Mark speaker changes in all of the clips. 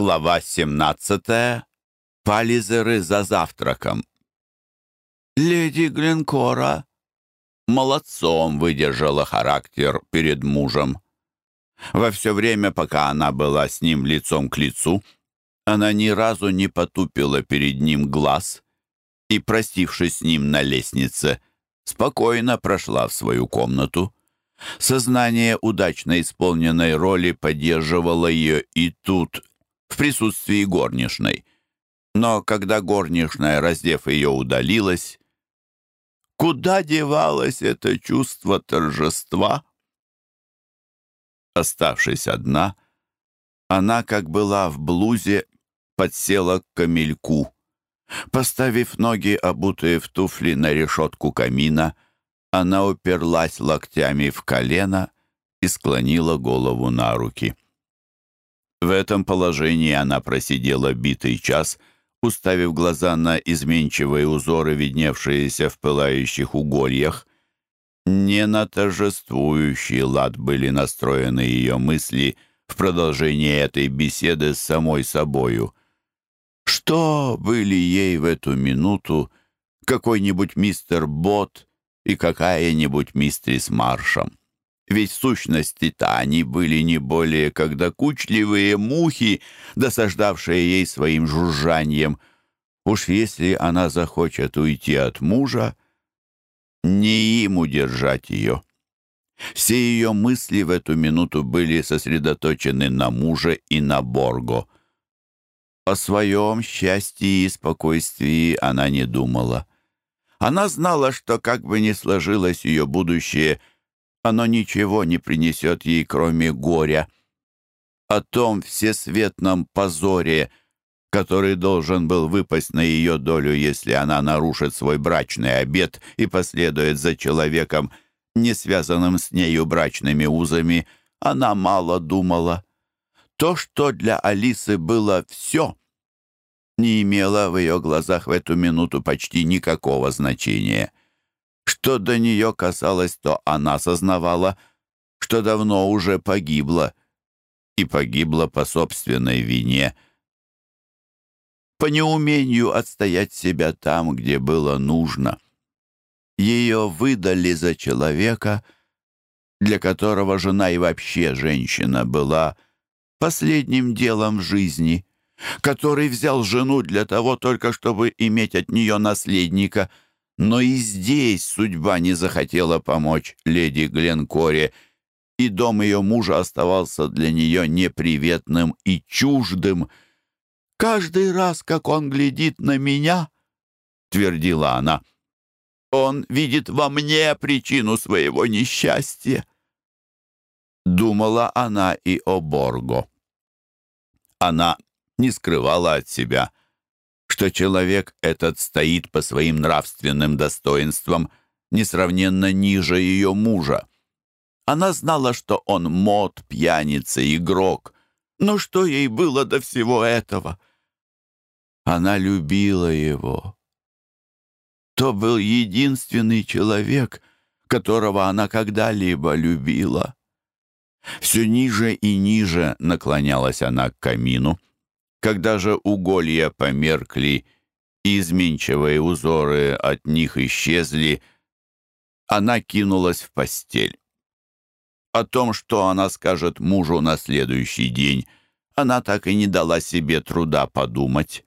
Speaker 1: Глава 17. Пализеры за завтраком. Леди Гленкора молодцом выдержала характер перед мужем. Во все время, пока она была с ним лицом к лицу, она ни разу не потупила перед ним глаз и, простившись с ним на лестнице, спокойно прошла в свою комнату. Сознание удачно исполненной роли поддерживало ее и тут, в присутствии горничной. Но когда горничная, раздев ее, удалилась, куда девалось это чувство торжества? Оставшись одна, она, как была в блузе, подсела к камельку. Поставив ноги, обутые в туфли, на решетку камина, она уперлась локтями в колено и склонила голову на руки. В этом положении она просидела битый час, уставив глаза на изменчивые узоры, видневшиеся в пылающих угольях. Не на торжествующий лад были настроены ее мысли в продолжении этой беседы с самой собою. Что были ей в эту минуту какой-нибудь мистер Бот и какая-нибудь мистрис Маршем? Ведь сущности-то они были не более, как докучливые мухи, досаждавшие ей своим жужжанием. Уж если она захочет уйти от мужа, не им удержать ее. Все ее мысли в эту минуту были сосредоточены на муже и на Борго. О своем счастье и спокойствии она не думала. Она знала, что как бы ни сложилось ее будущее – оно ничего не принесет ей, кроме горя. О том всесветном позоре, который должен был выпасть на ее долю, если она нарушит свой брачный обет и последует за человеком, не связанным с нею брачными узами, она мало думала. То, что для Алисы было все, не имело в ее глазах в эту минуту почти никакого значения — Что до нее касалось, то она сознавала, что давно уже погибла, и погибла по собственной вине, по неумению отстоять себя там, где было нужно. Ее выдали за человека, для которого жена и вообще женщина была последним делом в жизни, который взял жену для того только, чтобы иметь от нее наследника — но и здесь судьба не захотела помочь леди Гленкоре, и дом ее мужа оставался для нее неприветным и чуждым. «Каждый раз, как он глядит на меня, — твердила она, — он что человек этот стоит по своим нравственным достоинствам несравненно ниже ее мужа. Она знала, что он мод, пьяница, игрок. Но что ей было до всего этого? Она любила его. То был единственный человек, которого она когда-либо любила. Все ниже и ниже наклонялась она к камину — когда же уголья померкли, и изменчивые узоры от них исчезли, она кинулась в постель. О том, что она скажет мужу на следующий день, она так и не дала себе труда подумать.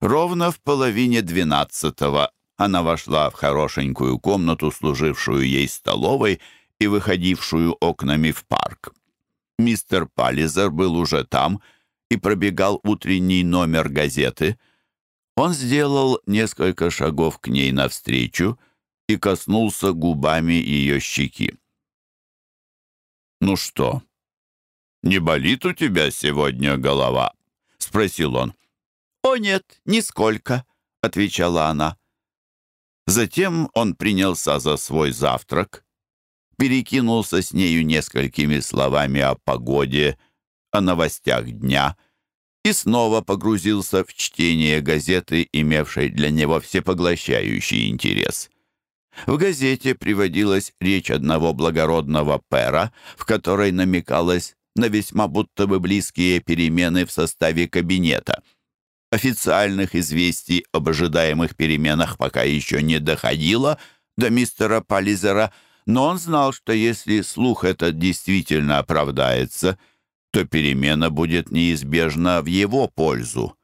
Speaker 1: Ровно в половине двенадцатого она вошла в хорошенькую комнату, служившую ей столовой и выходившую окнами в парк. Мистер Паллизер был уже там — и пробегал утренний номер газеты. Он сделал несколько шагов к ней навстречу и коснулся губами ее щеки. «Ну что, не болит у тебя сегодня голова?» — спросил он. «О нет, нисколько», — отвечала она. Затем он принялся за свой завтрак, перекинулся с нею несколькими словами о погоде — о новостях дня и снова погрузился в чтение газеты, имевшей для него всепоглощающий интерес. В газете приводилась речь одного благородного пера, в которой намекалось на весьма будто бы близкие перемены в составе кабинета. Официальных известий об ожидаемых переменах пока еще не доходило до мистера Паллизера, но он знал, что если слух этот действительно оправдается – то перемена будет неизбежна в его пользу.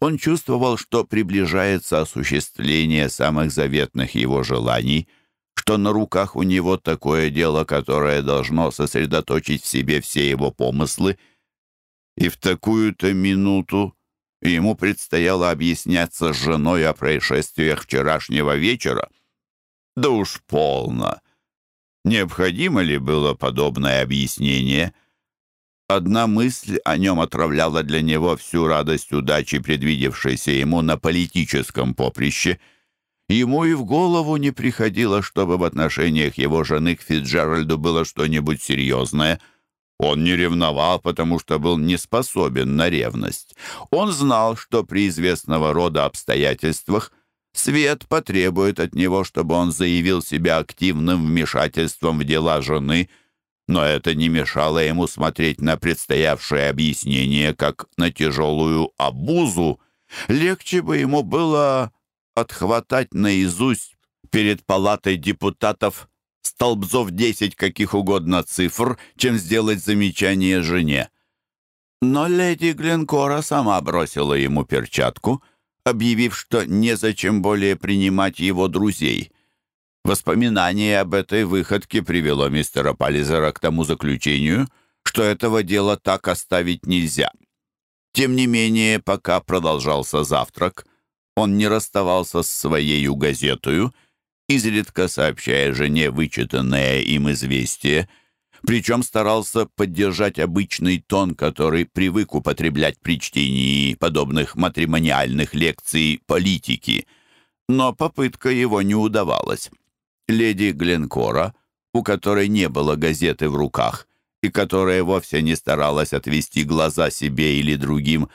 Speaker 1: Он чувствовал, что приближается осуществление самых заветных его желаний, что на руках у него такое дело, которое должно сосредоточить в себе все его помыслы. И в такую-то минуту ему предстояло объясняться с женой о происшествиях вчерашнего вечера. Да уж полно! Необходимо ли было подобное объяснение — Одна мысль о нем отравляла для него всю радость удачи, предвидевшейся ему на политическом поприще. Ему и в голову не приходило, чтобы в отношениях его жены к Фитджеральду было что-нибудь серьезное. Он не ревновал, потому что был не способен на ревность. Он знал, что при известного рода обстоятельствах свет потребует от него, чтобы он заявил себя активным вмешательством в дела жены – но это не мешало ему смотреть на предстоявшее объяснение как на тяжелую обузу. Легче бы ему было отхватать наизусть перед палатой депутатов столбцов десять каких угодно цифр, чем сделать замечание жене. Но леди Гленкора сама бросила ему перчатку, объявив, что незачем более принимать его друзей — Воспоминание об этой выходке привело мистера Паллизера к тому заключению, что этого дела так оставить нельзя. Тем не менее, пока продолжался завтрак, он не расставался с своей газетою, изредка сообщая жене вычитанное им известие, причем старался поддержать обычный тон, который привык употреблять при чтении подобных матримониальных лекций политики, но попытка его не удавалась леди Гленкора, у которой не было газеты в руках и которая вовсе не старалась отвести глаза себе или другим,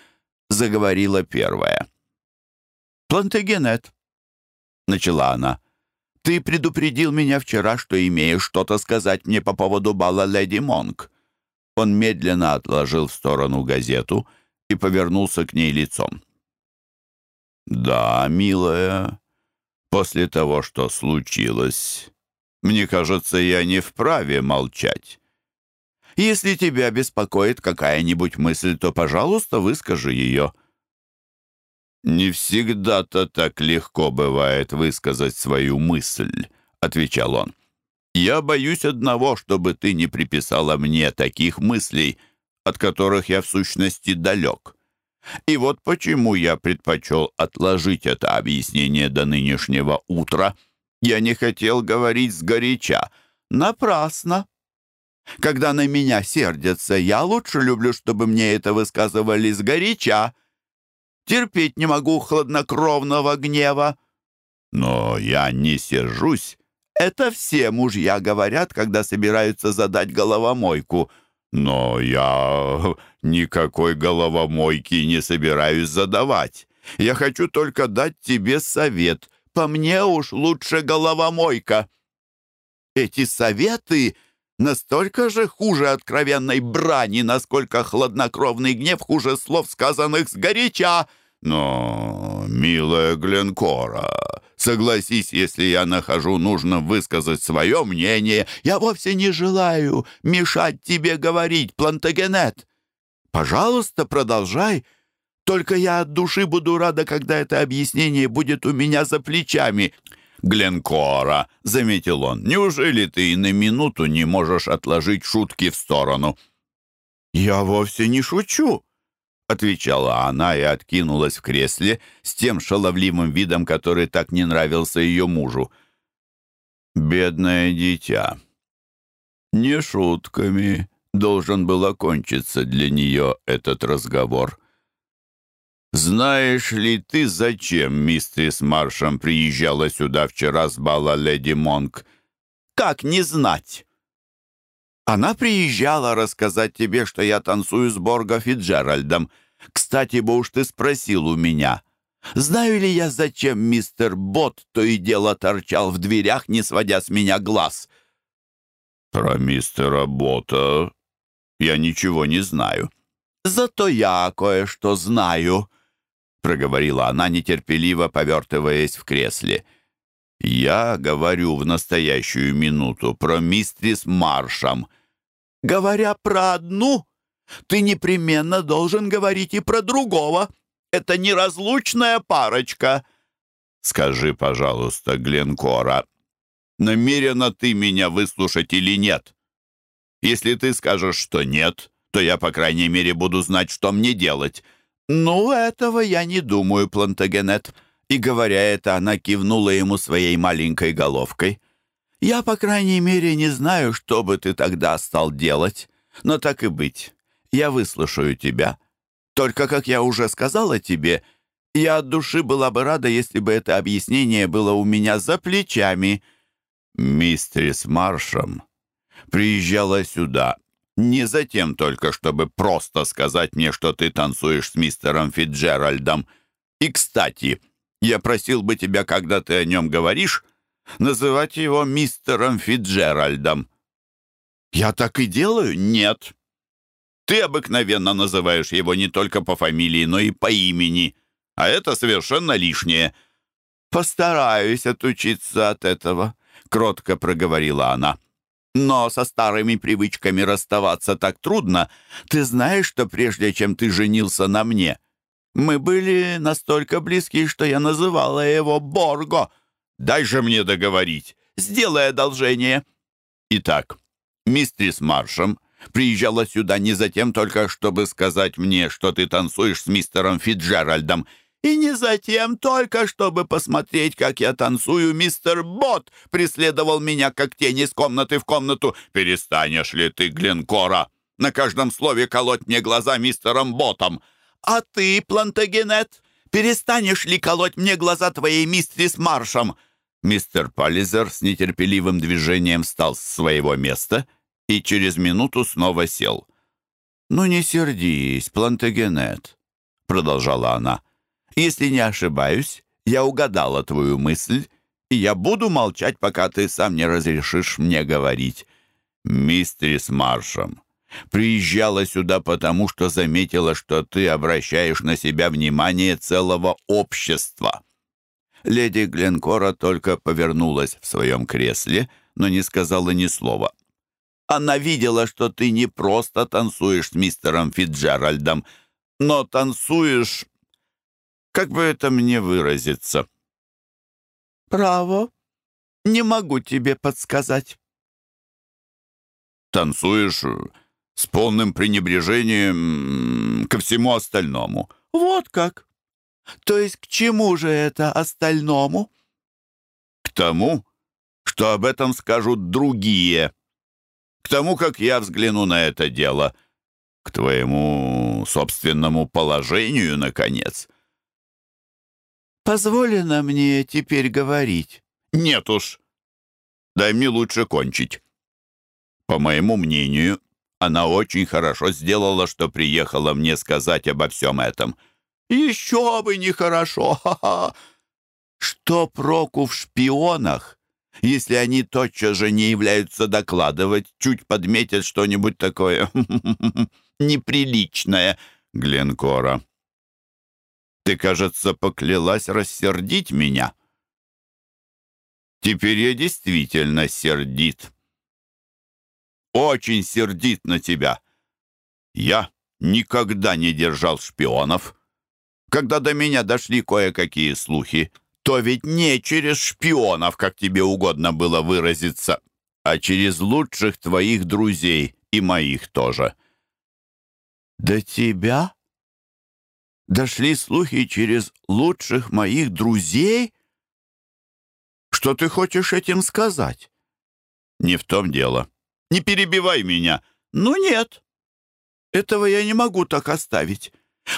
Speaker 1: заговорила первая. «Плантагенет», — начала она, — «ты предупредил меня вчера, что имеешь что-то сказать мне по поводу бала леди Монк». Он медленно отложил в сторону газету и повернулся к ней лицом. «Да, милая, после того, что случилось, мне кажется, я не вправе молчать. Если тебя беспокоит какая-нибудь мысль, то, пожалуйста, выскажи ее». «Не всегда-то так легко бывает высказать свою мысль», — отвечал он. «Я боюсь одного, чтобы ты не приписала мне таких мыслей, от которых я в сущности далек. И вот почему я предпочел отложить это объяснение до нынешнего утра. Я не хотел говорить сгоряча. Напрасно. Когда на меня сердятся, я лучше люблю, чтобы мне это высказывали сгоряча. Терпеть не могу хладнокровного гнева. Но я не сержусь. Это все мужья говорят, когда собираются задать головомойку — но я никакой головомойки не собираюсь задавать. Я хочу только дать тебе совет. По мне уж лучше головомойка. Эти советы настолько же хуже откровенной брани, насколько хладнокровный гнев хуже слов, сказанных сгоряча. Но, милая Гленкора, Согласись, если я нахожу нужно высказать свое мнение. Я вовсе не желаю мешать тебе говорить, Плантагенет. Пожалуйста, продолжай. Только я от души буду рада, когда это объяснение будет у меня за плечами. Гленкора, — заметил он, — неужели ты и на минуту не можешь отложить шутки в сторону? Я вовсе не шучу отвечала она и откинулась в кресле с тем шаловливым видом, который так не нравился ее мужу. «Бедное дитя! Не шутками должен был окончиться для нее этот разговор. Знаешь ли ты, зачем мистерс Маршем приезжала сюда вчера с бала леди Монг? Как не знать!» Она приезжала рассказать тебе, что я танцую с Борго Фиджеральдом. Кстати, бы уж ты спросил у меня, знаю ли я, зачем мистер Бот то и дело торчал в дверях, не сводя с меня глаз?» «Про мистера Бота я ничего не знаю». «Зато я кое-что знаю», — проговорила она, нетерпеливо повертываясь в кресле. «Я говорю в настоящую минуту про мистрис Маршам». «Говоря про одну, ты непременно должен говорить и про другого. Это неразлучная парочка». «Скажи, пожалуйста, Гленкора, намерена ты меня выслушать или нет? Если ты скажешь, и, говоря это, она кивнула ему своей маленькой головкой. «Я, по крайней мере, не знаю, что бы ты тогда стал делать, но так и быть, я выслушаю тебя. Только, как я уже сказала тебе, я от души была бы рада, если бы это объяснение было у меня за плечами». «Мистрис Маршем приезжала сюда не затем только, чтобы просто сказать мне, что ты танцуешь с мистером Фитджеральдом. И, кстати, я просил бы тебя, когда ты о нем говоришь, называть его мистером Фитджеральдом». «Я так и делаю?» «Нет. Ты обыкновенно называешь его не только по фамилии, но и по имени, а это совершенно лишнее». «Постараюсь отучиться от этого», — кротко проговорила она. «Но со старыми привычками расставаться так трудно. Ты Мы были настолько близки, что я называла его Борго. Дай же мне договорить. Сделай одолжение. Итак, мистрис Маршем приезжала сюда не затем только, чтобы сказать мне, что ты танцуешь с мистером Фитджеральдом, и не затем только, чтобы посмотреть, как я танцую. Мистер Бот преследовал меня, как тень из комнаты в комнату. Перестанешь ли ты, Глинкора, на каждом слове колоть мне глаза мистером Ботом?» «А ты, Плантагенет, перестанешь ли колоть мне глаза твоей мистрис Маршем?» Мистер Паллизер с нетерпеливым движением встал с своего места и через минуту снова сел. «Ну не сердись, Плантагенет», — продолжала она. «Если не ошибаюсь, я угадала твою мысль, и я буду молчать, пока ты сам не разрешишь мне говорить. Мистрис Маршем, Приезжала сюда потому, что заметила, что ты обращаешь на себя внимание целого общества». Леди Гленкора только повернулась в своем кресле, но не сказала ни слова. «Она видела, что ты не просто танцуешь с с полным пренебрежением ко всему остальному. «Вот как! То есть к чему же это остальному?» «К тому, что об этом скажут другие. К тому, как я взгляну на это дело. К твоему собственному положению, наконец». «Позволено мне теперь говорить?» «Нет уж. Дай мне лучше кончить. По моему мнению, она очень хорошо сделала, что приехала мне сказать обо всем этом. Еще бы нехорошо! Ха -ха. Что проку в шпионах, если они тотчас же не являются докладывать, чуть подметят что-нибудь такое неприличное, Гленкора? Ты, кажется, поклялась рассердить меня. Теперь я действительно сердит. очень сердит на тебя. Я никогда не держал шпионов. Когда до меня дошли кое-какие слухи, то ведь не через шпионов, как тебе угодно было выразиться, а через лучших твоих друзей и моих тоже. До тебя дошли слухи через лучших моих друзей? Что ты хочешь этим сказать? Не в том дело. Не перебивай меня!» «Ну нет, этого я не могу так оставить.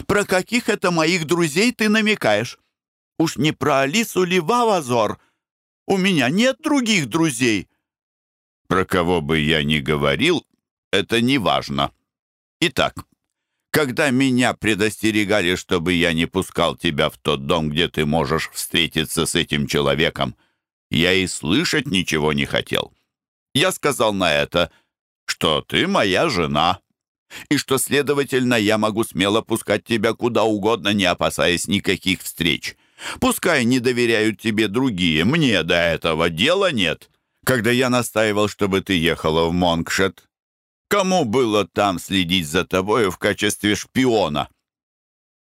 Speaker 1: Про каких это моих друзей ты намекаешь? Уж не про Алису ли Вавазор? У меня нет других друзей!» «Про кого бы я ни говорил, это не важно. Итак, когда меня предостерегали, чтобы я не пускал тебя в тот дом, где ты можешь встретиться с этим человеком, я и слышать ничего не хотел. Я сказал на это, что ты моя жена, и что, следовательно, я могу смело пускать тебя куда угодно, не опасаясь никаких встреч. Пускай не доверяют тебе другие, мне до этого дела нет. Когда я настаивал, чтобы ты ехала в Монкшет, кому было там следить за тобою в качестве шпиона?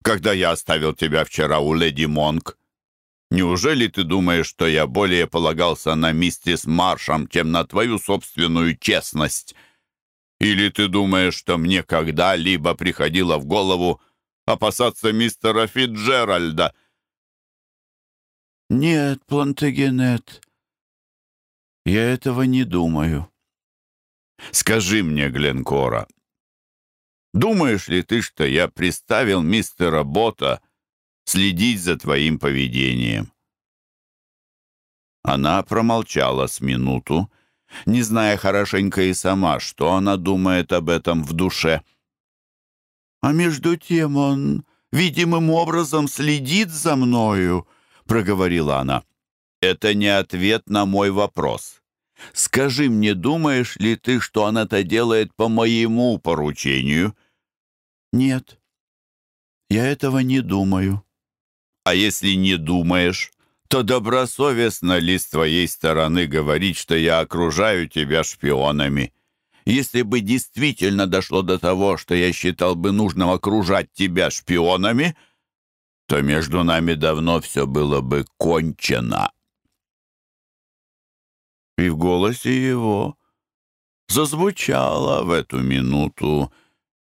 Speaker 1: Когда я оставил тебя вчера у леди Монк, Неужели ты думаешь, что я более полагался на миссис Маршем, чем на твою собственную честность? Или ты думаешь, что мне когда-либо приходило в голову опасаться мистера Фитджеральда?»
Speaker 2: «Нет, Плантагенет, я этого не думаю».
Speaker 1: «Скажи мне, Гленкора, думаешь ли ты, что я приставил мистера Бота следить за твоим поведением». Она промолчала с минуту, не зная хорошенько и сама, что она думает об этом в душе.
Speaker 2: «А между тем он видимым образом следит за мною», — проговорила она.
Speaker 1: «Это не ответ на мой вопрос. Скажи мне, думаешь ли ты, что она это делает по моему поручению?»
Speaker 2: «Нет, я этого не думаю».
Speaker 1: А если не думаешь, то добросовестно ли с твоей стороны говорить, что я окружаю тебя шпионами? Если бы действительно дошло до того, что я считал бы нужным окружать тебя шпионами, то между нами давно все было бы кончено». И в голосе его зазвучало в эту минуту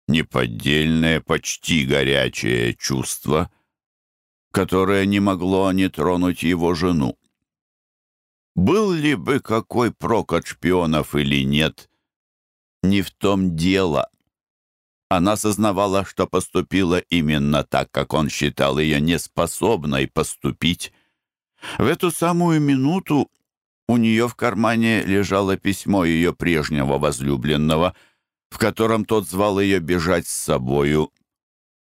Speaker 1: неподдельное, почти горячее чувство — которое не могло не тронуть его жену. Был ли бы какой прок от шпионов или нет, не в том дело. Она сознавала, что поступила именно так, как он считал ее неспособной поступить. В эту самую минуту у нее в кармане лежало письмо ее прежнего возлюбленного, в котором тот звал ее бежать с собою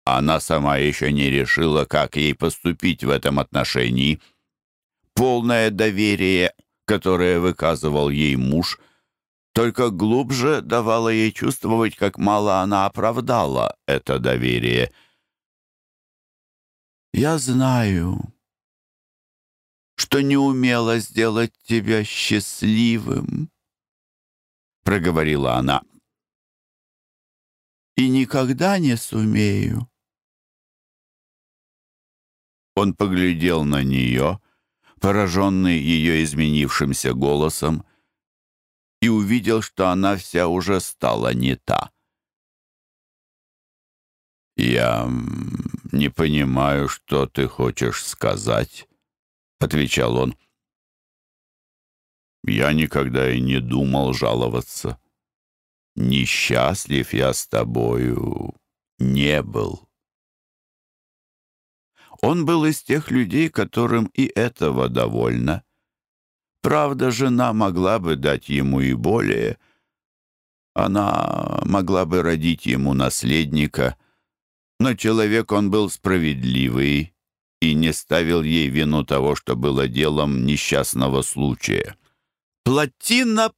Speaker 1: она сама еще не решила, как ей поступить в этом отношении. Полное доверие, которое выказывал ей муж, только глубже давало ей чувствовать, как мало она оправдала это доверие.
Speaker 2: «Я знаю, что не умела сделать тебя счастливым», — проговорила она. «И никогда не сумею».
Speaker 1: Он поглядел на нее, пораженный ее изменившимся голосом, и увидел, что она вся уже стала не та. «Я не понимаю, что ты хочешь сказать», — отвечал он. «Я никогда и не думал жаловаться. Несчастлив я с тобою не был». Он был из тех людей, которым и этого довольно. Правда, жена могла бы дать ему и более. Она могла бы родить ему наследника, но человек он был справедливый и не ставил ей вину того, что было делом несчастного случая. Плотина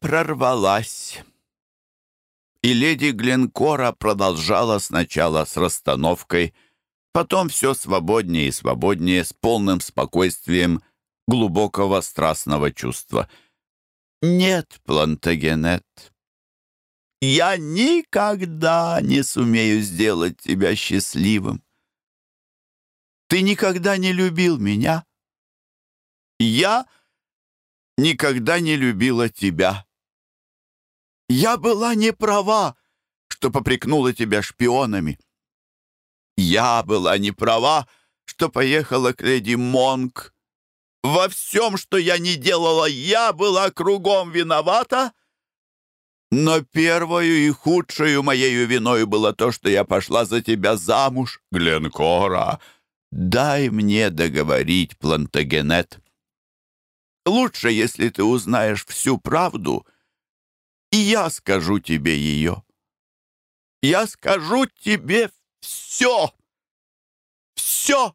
Speaker 1: прорвалась, и леди Гленкора продолжала сначала с расстановкой — Потом все свободнее и свободнее, с полным спокойствием глубокого страстного чувства. «Нет, Плантагенет, я никогда не сумею сделать тебя счастливым. Ты никогда не любил меня. Я никогда не любила тебя. Я была не права, что попрекнула тебя шпионами. Я была не права, что поехала к леди Монг. Во всем, что я не делала, я была кругом виновата. Но первую и худшую моею виной было то, что я пошла за тебя замуж, Гленкора. Дай мне договорить, Плантагенет. Лучше, если ты узнаешь всю правду, и я скажу тебе ее. Я скажу тебе все! Все!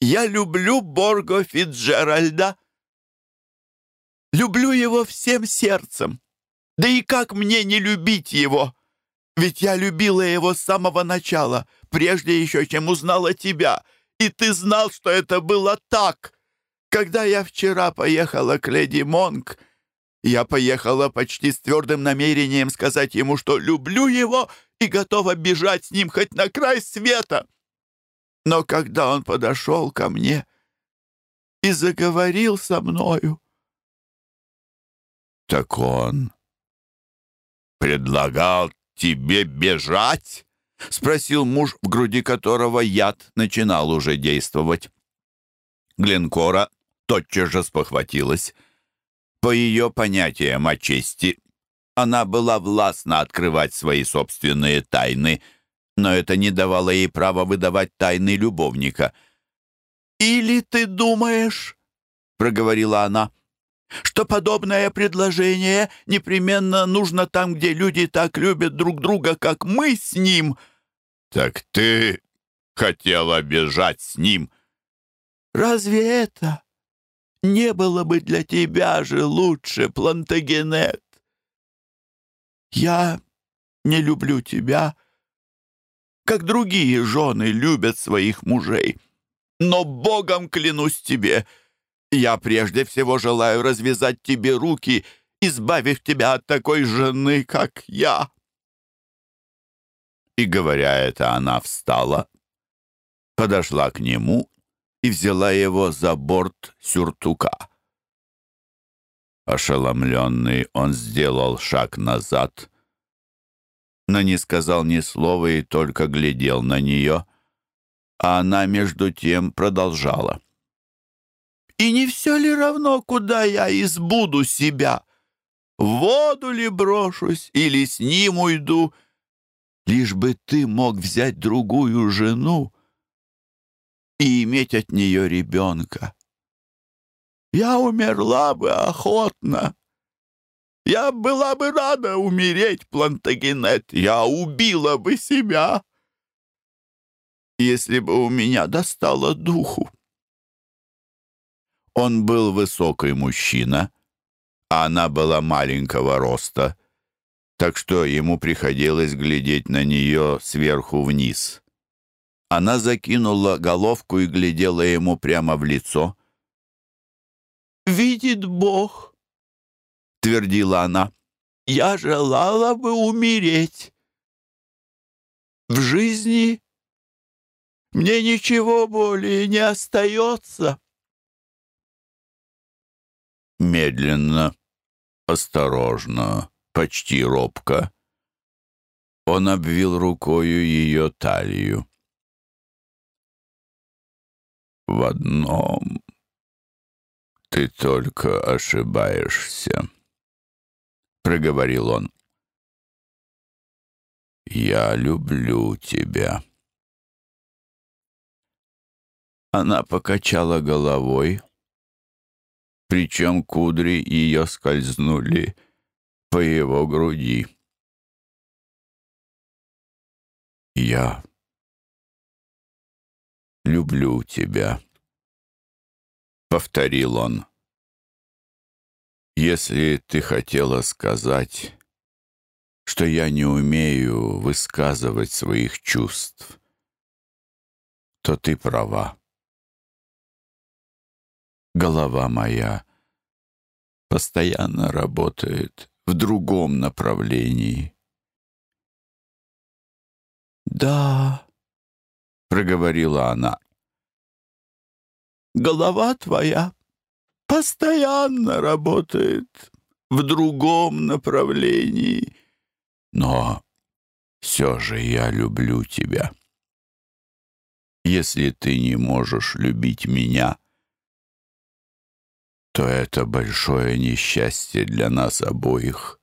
Speaker 1: Я люблю Борго Фиджеральда, Люблю его всем сердцем. Да и как мне не любить его?
Speaker 2: Ведь я любила его с самого начала, прежде еще, чем узнала тебя. И ты знал, что это было так. Когда я вчера поехала к леди Монг, я поехала почти с твердым намерением сказать ему, что люблю его — и готова бежать с ним хоть на край света. Но когда он подошел ко мне и заговорил со мною...
Speaker 1: — Так он предлагал тебе бежать? — спросил муж, в груди которого яд начинал уже действовать. Глинкора тотчас же спохватилась. По ее понятиям о чести она была властна открывать свои собственные тайны, но это не давало ей права выдавать тайны любовника.
Speaker 2: «Или ты думаешь, — проговорила она, — что подобное предложение непременно нужно там, где люди так любят друг друга, как мы с ним?»
Speaker 1: «Так ты хотела бежать с ним!»
Speaker 2: «Разве это не было бы для тебя же лучше, Плантагенет?» Я не люблю тебя, как другие жены любят своих мужей. Но Богом клянусь тебе, я прежде всего желаю развязать тебе руки, избавив тебя от такой жены, как я».
Speaker 1: И, говоря это, она встала, подошла к нему и взяла его за борт сюртука. Ошеломленный, он сделал шаг назад, но не сказал ни слова и только глядел на нее, а она между тем продолжала.
Speaker 2: И не все ли равно, куда Я умерла бы охотно. Я была бы рада умереть, Плантагенет. Я убила бы себя, если бы у меня достало духу.
Speaker 1: Он был высокий мужчина, а она была маленького роста, так что ему приходилось глядеть на нее сверху вниз. Она закинула головку и глядела ему прямо в лицо —
Speaker 2: видит Бог», — твердила она. «Я желала бы умереть. В жизни мне ничего более не остается».
Speaker 1: Медленно, осторожно, почти робко. Он обвил рукою ее талию. «В одном ты только ошибаешься», — проговорил он. «Я люблю тебя». Она покачала головой, причем кудри ее скользнули по его груди. «Я люблю тебя». повторил он. «Если ты хотела сказать, что я не умею высказывать своих чувств, то ты права голова моя постоянно работает в другом направлении.
Speaker 2: «Да», — проговорила она, — «голова твоя постоянно работает в другом направлении,
Speaker 1: но все же я люблю тебя. Если ты не можешь любить меня, — то это большое несчастье для нас обоих.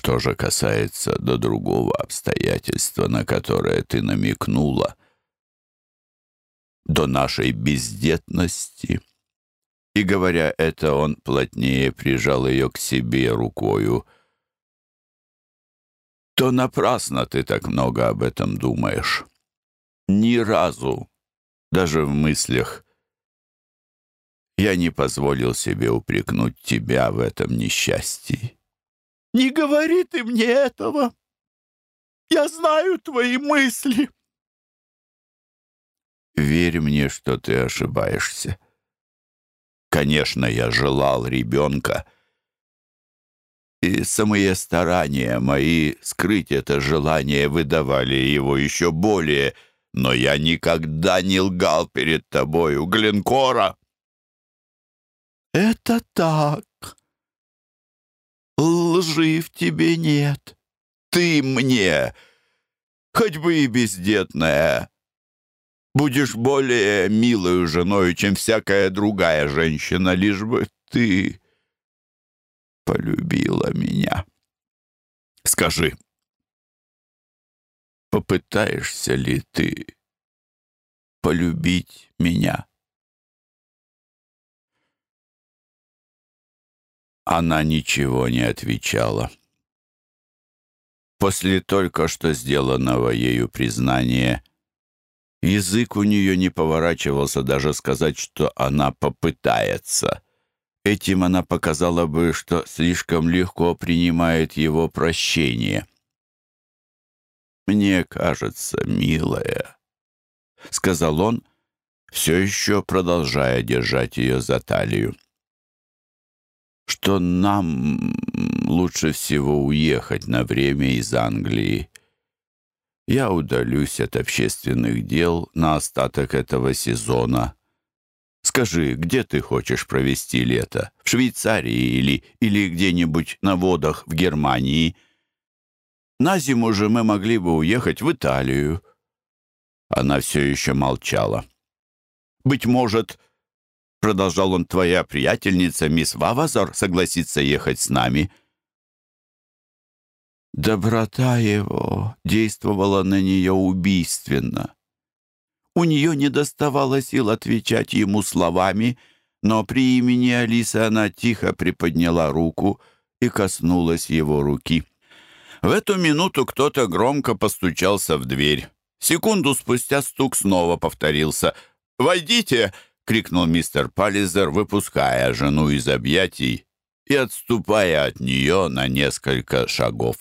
Speaker 1: что же касается до другого обстоятельства, на которое ты намекнула, до нашей бездетности. И, говоря это, он плотнее прижал ее к себе рукою. То напрасно ты так много об этом думаешь. Ни разу, даже в мыслях, я не позволил себе упрекнуть тебя в этом несчастье.
Speaker 2: «Не говори ты мне этого! Я знаю твои мысли!»
Speaker 1: «Верь мне, что ты ошибаешься. Конечно, я желал ребенка, и самые старания мои скрыть это желание выдавали его еще более, Она ничего не отвечала. После только что сделанного ею признания язык у нее не поворачивался даже сказать, что она попытается. Этим она показала бы, что слишком легко принимает его прощение. «Мне кажется, милая», — сказал он, все еще продолжая держать ее за талию. что нам лучше всего уехать на время из Англии. Я удалюсь от общественных дел на остаток этого сезона. Скажи, где ты хочешь провести лето? В Швейцарии или, или где-нибудь на водах в Германии? На зиму же мы могли бы уехать в Италию. Она все еще молчала. Быть может, Продолжал он, твоя приятельница, мисс Вавазор, согласится ехать с нами. Доброта его действовала на нее убийственно. У нее не доставало сил отвечать ему словами, но при имени Алисы она тихо приподняла руку и коснулась его руки. В эту минуту кто-то крикнул мистер Пализер, выпуская жену из объятий и отступая от нее на несколько шагов.